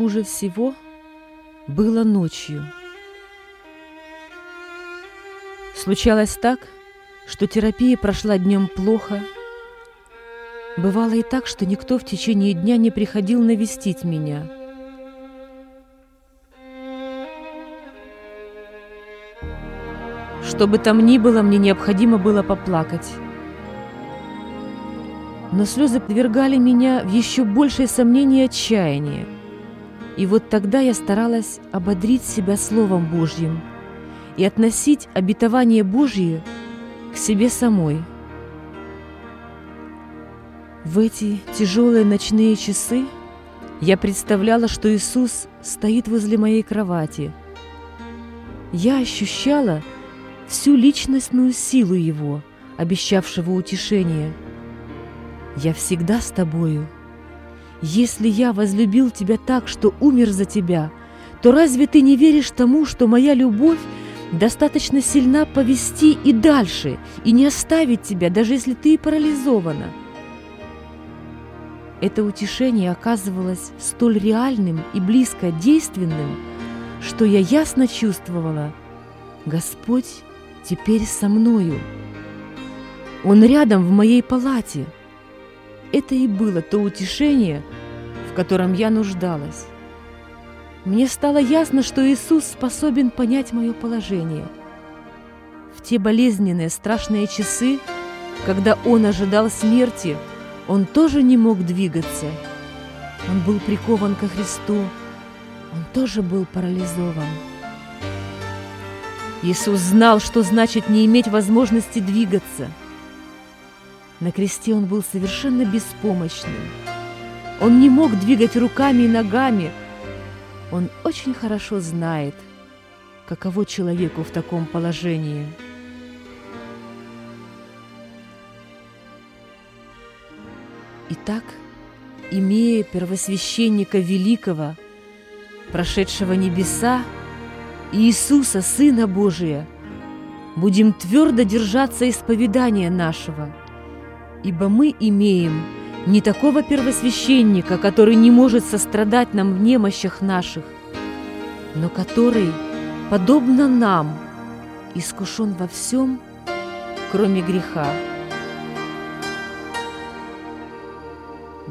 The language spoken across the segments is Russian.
хуже всего было ночью. Случалось так, что терапия прошла днем плохо. Бывало и так, что никто в течение дня не приходил навестить меня. Что бы там ни было, мне необходимо было поплакать. Но слезы подвергали меня в еще большее сомнение и отчаяние. И вот тогда я старалась ободрить себя Словом Божьим и относить обетование Божье к себе самой. В эти тяжелые ночные часы я представляла, что Иисус стоит возле моей кровати. Я ощущала всю личностную силу Его, обещавшего утешение. «Я всегда с тобою. Если я возлюбил тебя так, что умер за тебя, то разве ты не веришь тому, что моя любовь достаточно сильна повести и дальше, и не оставить тебя, даже если ты и парализована. Это утешение оказывалось столь реальным и близко действенным, что я ясно чувствовала, Господь теперь со мною. Он рядом в моей палате. Это и было то утешение, в котором я нуждалась. Мне стало ясно, что Иисус способен понять мое положение. В те болезненные, страшные часы, когда Он ожидал смерти, Он тоже не мог двигаться. Он был прикован ко Христу, Он тоже был парализован. Иисус знал, что значит не иметь возможности двигаться. На кресте Он был совершенно беспомощным. Он не мог двигать руками и ногами, он очень хорошо знает, каково человеку в таком положении. Итак, имея первосвященника великого, прошедшего небеса, Иисуса, Сына Божия, будем твердо держаться исповедания нашего, ибо мы имеем – не такого первосвященника, который не может сострадать нам в немощах наших, но который, подобно нам, искушен во всем, кроме греха.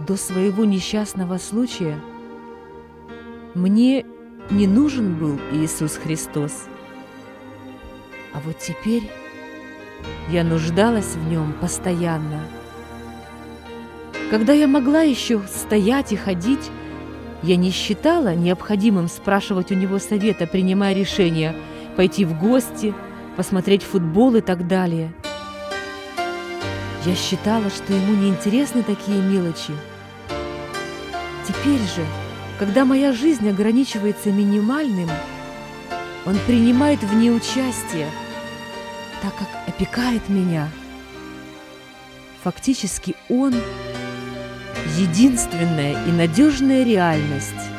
До своего несчастного случая мне не нужен был Иисус Христос, а вот теперь я нуждалась в нем постоянно – когда я могла еще стоять и ходить, я не считала необходимым спрашивать у него совета, принимая решение пойти в гости, посмотреть футбол и так далее. Я считала, что ему неинтересны такие мелочи. Теперь же, когда моя жизнь ограничивается минимальным, он принимает в ней участие, так как опекает меня. Фактически он единственная и надежная реальность.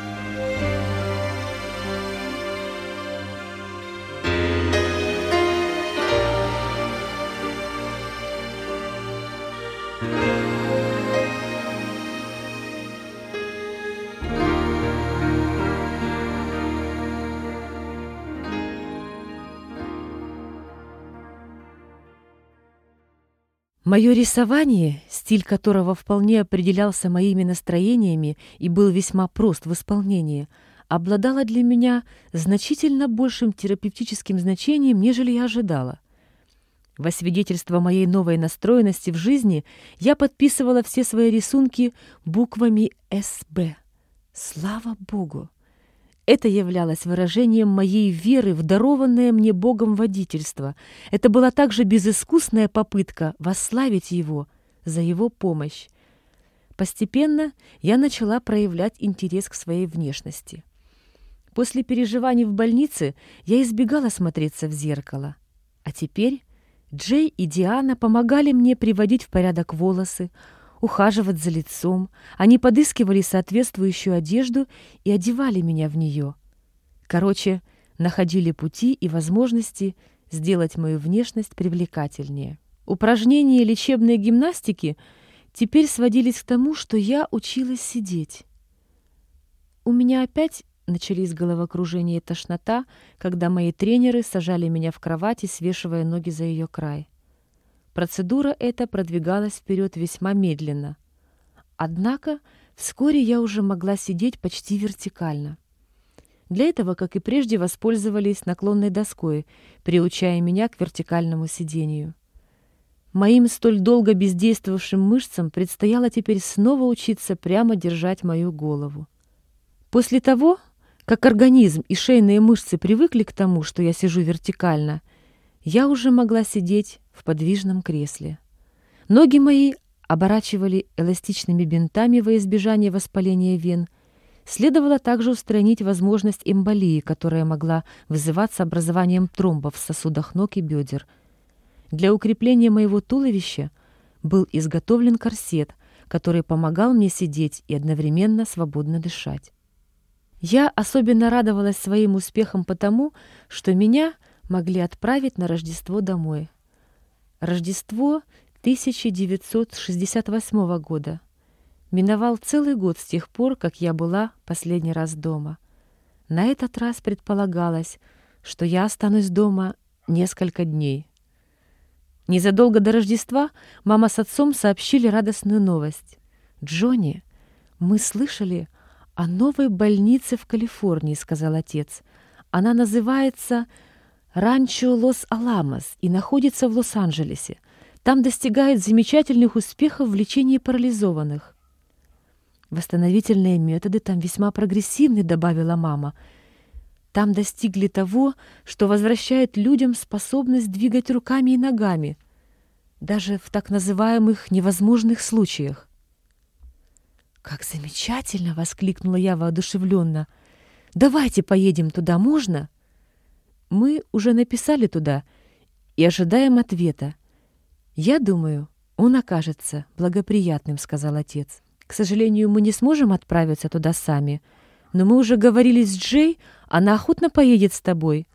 Мое рисование, стиль которого вполне определялся моими настроениями и был весьма прост в исполнении, обладало для меня значительно большим терапевтическим значением, нежели я ожидала. Во свидетельство моей новой настроенности в жизни я подписывала все свои рисунки буквами «СБ». Слава Богу! Это являлось выражением моей веры в дарованное мне Богом водительство. Это была также безыскусная попытка восславить Его за Его помощь. Постепенно я начала проявлять интерес к своей внешности. После переживаний в больнице я избегала смотреться в зеркало. А теперь Джей и Диана помогали мне приводить в порядок волосы, ухаживать за лицом. Они подыскивали соответствующую одежду и одевали меня в нее. Короче, находили пути и возможности сделать мою внешность привлекательнее. Упражнения лечебной гимнастики теперь сводились к тому, что я училась сидеть. у меня опять начались головокружение и тошнота, когда мои тренеры сажали меня в кровати, свешивая ноги за ее край. Процедура эта продвигалась вперед весьма медленно. Однако вскоре я уже могла сидеть почти вертикально. Для этого, как и прежде, воспользовались наклонной доской, приучая меня к вертикальному сидению. Моим столь долго бездействовавшим мышцам предстояло теперь снова учиться прямо держать мою голову. После того, как организм и шейные мышцы привыкли к тому, что я сижу вертикально, я уже могла сидеть в подвижном кресле. Ноги мои оборачивали эластичными бинтами во избежание воспаления вен – Следовало также устранить возможность эмболии, которая могла вызываться образованием тромбов в сосудах ног и бедер. Для укрепления моего туловища был изготовлен корсет, который помогал мне сидеть и одновременно свободно дышать. Я особенно радовалась своим успехам потому, что меня могли отправить на Рождество домой. Рождество 1968 года. Миновал целый год с тех пор, как я была последний раз дома. На этот раз предполагалось, что я останусь дома несколько дней. Незадолго до Рождества мама с отцом сообщили радостную новость. «Джонни, мы слышали о новой больнице в Калифорнии», — сказал отец. «Она называется Ранчо Лос-Аламос и находится в Лос-Анджелесе. Там достигает замечательных успехов в лечении парализованных». Восстановительные методы там весьма прогрессивны, добавила мама. Там достигли того, что возвращает людям способность двигать руками и ногами, даже в так называемых невозможных случаях. «Как замечательно!» — воскликнула я воодушевленно. «Давайте поедем туда, можно?» Мы уже написали туда и ожидаем ответа. «Я думаю, он окажется благоприятным», — сказал отец. К сожалению, мы не сможем отправиться туда сами. Но мы уже говорили с Джей, она охотно поедет с тобой.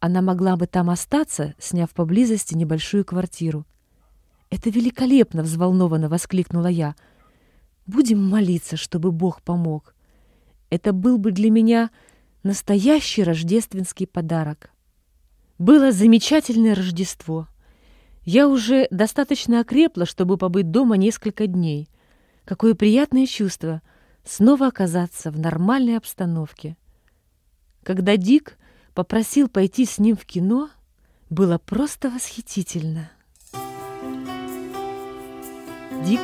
Она могла бы там остаться, сняв поблизости небольшую квартиру. «Это великолепно!» — взволнованно воскликнула я. «Будем молиться, чтобы Бог помог. Это был бы для меня настоящий рождественский подарок». Было замечательное Рождество. Я уже достаточно окрепла, чтобы побыть дома несколько дней — Какое приятное чувство снова оказаться в нормальной обстановке. Когда Дик попросил пойти с ним в кино, было просто восхитительно. Дик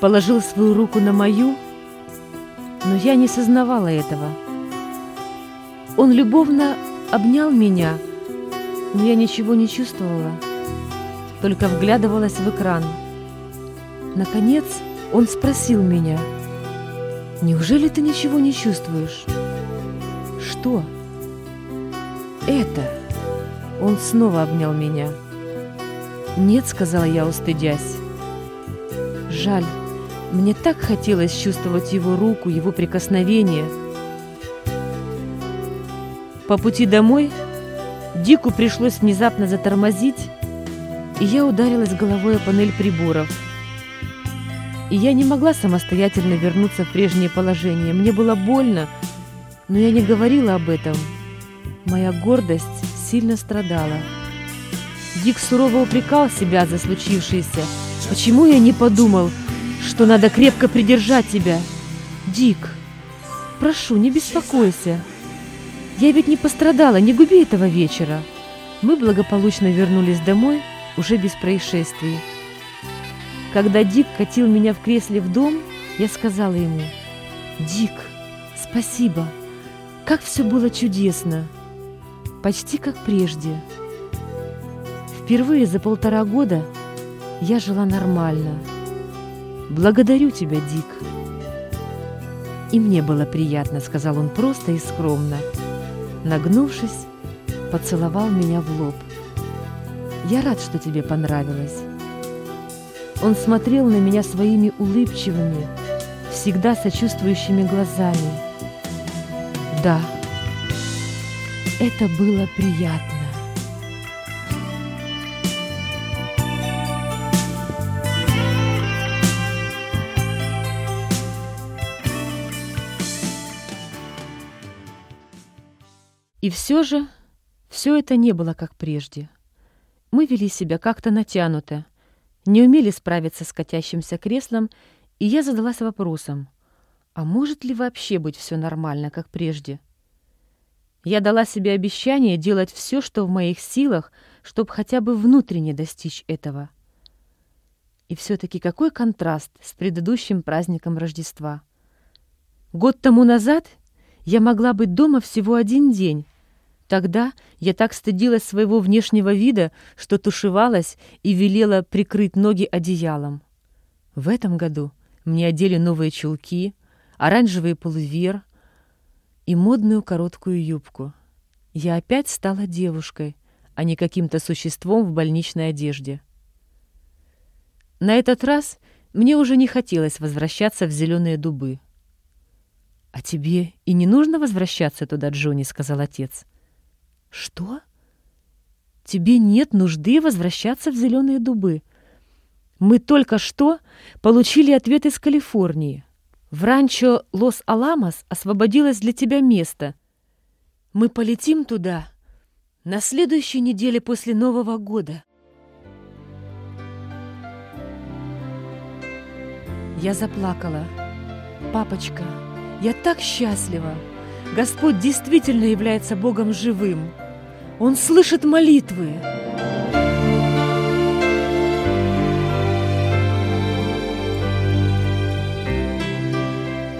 положил свою руку на мою, но я не сознавала этого. Он любовно обнял меня, но я ничего не чувствовала, только вглядывалась в экран. Наконец, он спросил меня, «Неужели ты ничего не чувствуешь?» «Что?» «Это!» Он снова обнял меня. «Нет», — сказала я, устыдясь. «Жаль, мне так хотелось чувствовать его руку, его прикосновение». По пути домой Дику пришлось внезапно затормозить, и я ударилась головой о панель приборов — и я не могла самостоятельно вернуться в прежнее положение. Мне было больно, но я не говорила об этом. Моя гордость сильно страдала. Дик сурово упрекал себя за случившееся. Почему я не подумал, что надо крепко придержать тебя? Дик, прошу, не беспокойся. Я ведь не пострадала, не губи этого вечера. Мы благополучно вернулись домой, уже без происшествий. Когда Дик катил меня в кресле в дом, я сказала ему, «Дик, спасибо, как все было чудесно, почти как прежде. Впервые за полтора года я жила нормально. Благодарю тебя, Дик». «И мне было приятно», — сказал он просто и скромно. Нагнувшись, поцеловал меня в лоб. «Я рад, что тебе понравилось». Он смотрел на меня своими улыбчивыми, всегда сочувствующими глазами. Да, это было приятно. И все же все это не было как прежде. Мы вели себя как-то натянуто, не умели справиться с катящимся креслом, и я задалась вопросом, а может ли вообще быть все нормально, как прежде? Я дала себе обещание делать все, что в моих силах, чтобы хотя бы внутренне достичь этого. И все-таки какой контраст с предыдущим праздником Рождества. Год тому назад я могла быть дома всего один день. Тогда я так стыдилась своего внешнего вида, что тушевалась и велела прикрыть ноги одеялом. В этом году мне одели новые чулки, оранжевый полувер и модную короткую юбку. Я опять стала девушкой, а не каким-то существом в больничной одежде. На этот раз мне уже не хотелось возвращаться в зеленые дубы. «А тебе и не нужно возвращаться туда, Джонни», — сказал отец. «Что? Тебе нет нужды возвращаться в зеленые дубы. Мы только что получили ответ из Калифорнии. В ранчо Лос-Аламос освободилось для тебя место. Мы полетим туда на следующей неделе после Нового года. Я заплакала. «Папочка, я так счастлива! Господь действительно является Богом живым. Он слышит молитвы!»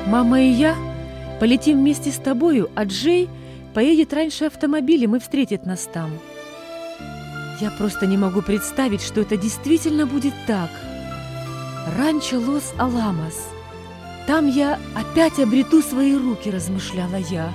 Мама и я полетим вместе с тобою, а Джей поедет раньше автомобилем и встретит нас там. Я просто не могу представить, что это действительно будет так. Ранчо Лос-Аламос. Там я опять обрету свои руки, размышляла я.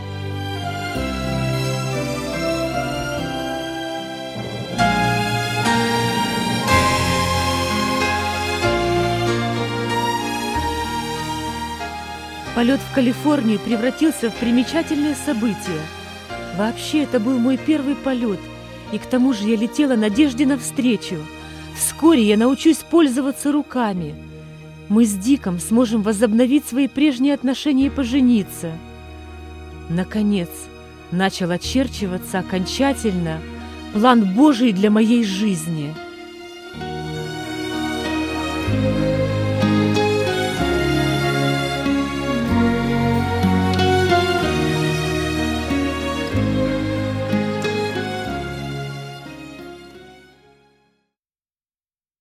Полет в Калифорнию превратился в примечательное событие. Вообще, это был мой первый полет, и к тому же я летела надежде навстречу. Вскоре я научусь пользоваться руками. Мы с Диком сможем возобновить свои прежние отношения и пожениться. Наконец, начал очерчиваться окончательно план Божий для моей жизни –